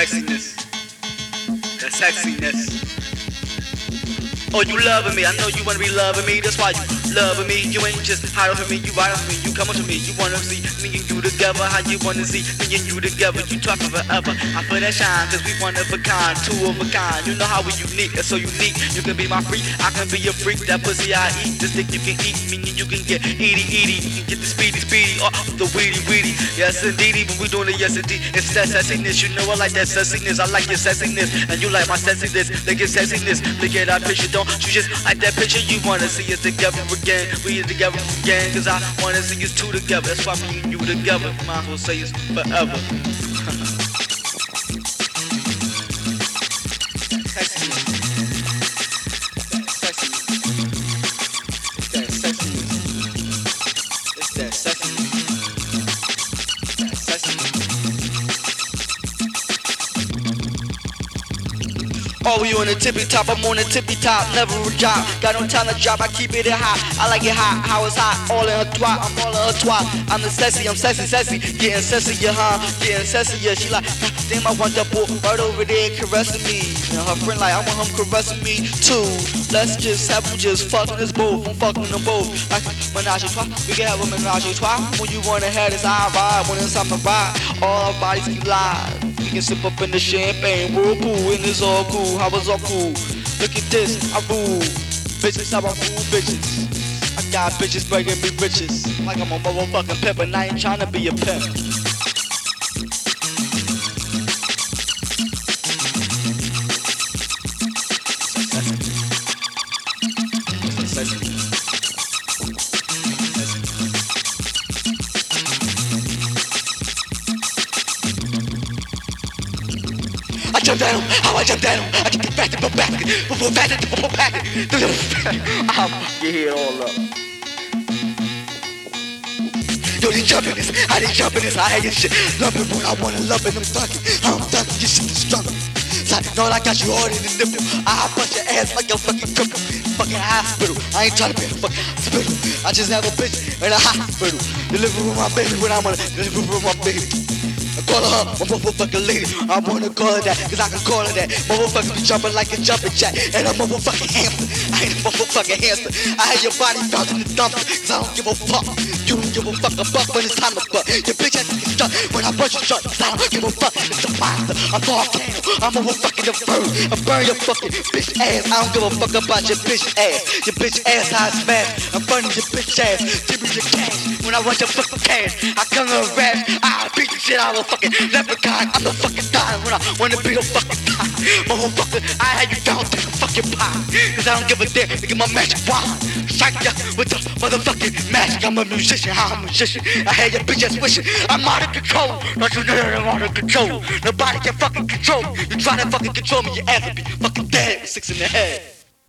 sexiness. That sexiness. Oh, you loving me. I know you wanna be loving me. That's why you loving me. You ain't just hiding from me. You right for me. You coming to me. You wanna see me and you together. How you wanna see me and you together. You talking forever. I feel that shine cause we one of a kind. Two of a kind. You know how we unique. That's so unique. You can be my freak. I can be your freak. That pussy I eat. This dick you can eat. Me and you can get eaty eaty. You can get the speedy speedy. Oh, the weedy weedy. Yes indeedy. But we doing it yes indeed. It's that sexiness. You know I like that sexiness. I like your sexiness. And you like my sexiness. Look at sexiness. Look at that picture. Don't you just like that picture? You wanna see us together again? We together again, cause I wanna see us two together. That's why me and you together. Might as well say it's forever. Oh, we on the tippy top, I'm on the tippy top, never a drop. Got no time to drop, I keep it hot. I like it hot, how it's hot, all in a twat, I'm all in a twat. I'm the sexy, I'm sexy, sexy, getting sexy, yeah, huh? Getting sexy, yeah. She like, ah, damn, I want that boy right over there caressing me. And her friend like, I want him caressing me too. Let's just have them just fucking us both, I'm fucking them both. Like menage a we can have a menage a. When you wanna have this, I ride, when it's time to ride, all our bodies can lie. Can sip up in the champagne, whirlpool, and it's all cool. How was all cool? Look at this, I rule. Bitches, how I rule bitches. I got bitches bringing me riches. Like I'm a motherfucking pimp, and I ain't trying to be a pimp. I jump down, how I jump down, I jump back to the back, before back to the back, I'll fuck your head all up. Yo, they jumping this, how they jumping this, I hate this shit. Loving when I wanna love it, I'm thugging, I'm thugging, your shit is. So I know I got you hard in the nipple. I bust your ass like a fucking cripple. Fucking hospital. I ain't trying to be a fucking hospital. I just have a bitch in a hospital. Deliver with my baby when I wanna deliver with my baby. Call her my motherfucking lady. I wanna call her that, cause I can call her that. Motherfuckers be jumping like a jumping jack. And I'm a motherfucking hamster. I ain't a motherfucking hamster. I had your body found in the cause I don't give a fuck. You don't give a fuck a fuck when it's time to fuck. Your bitch to get stuck when I brush your shut. Cause I don't give a fuck. It's a. I'm volcano. I'm a fucking inferno. I burn your fucking bitch ass. I don't give a fuck about your bitch ass. Your bitch ass high smash. I'm burning your bitch ass. Give me your cash. When I want your fucking cash, I come in a rash. I beat the shit out of a fucking leprechaun. I'm the fucking dying when I wanna be the fucking guy. Motherfucker, I had you down to pie. Cause I don't give a damn. Look my magic wand. Strike ya with the motherfucking magic. I'm a musician. I'm a musician. I had your bitch ass wishing. I'm out of control. Don't you know that I'm out of control? Nobody can fucking control. You try to fucking control me, your ass will be fucking dead six in the head.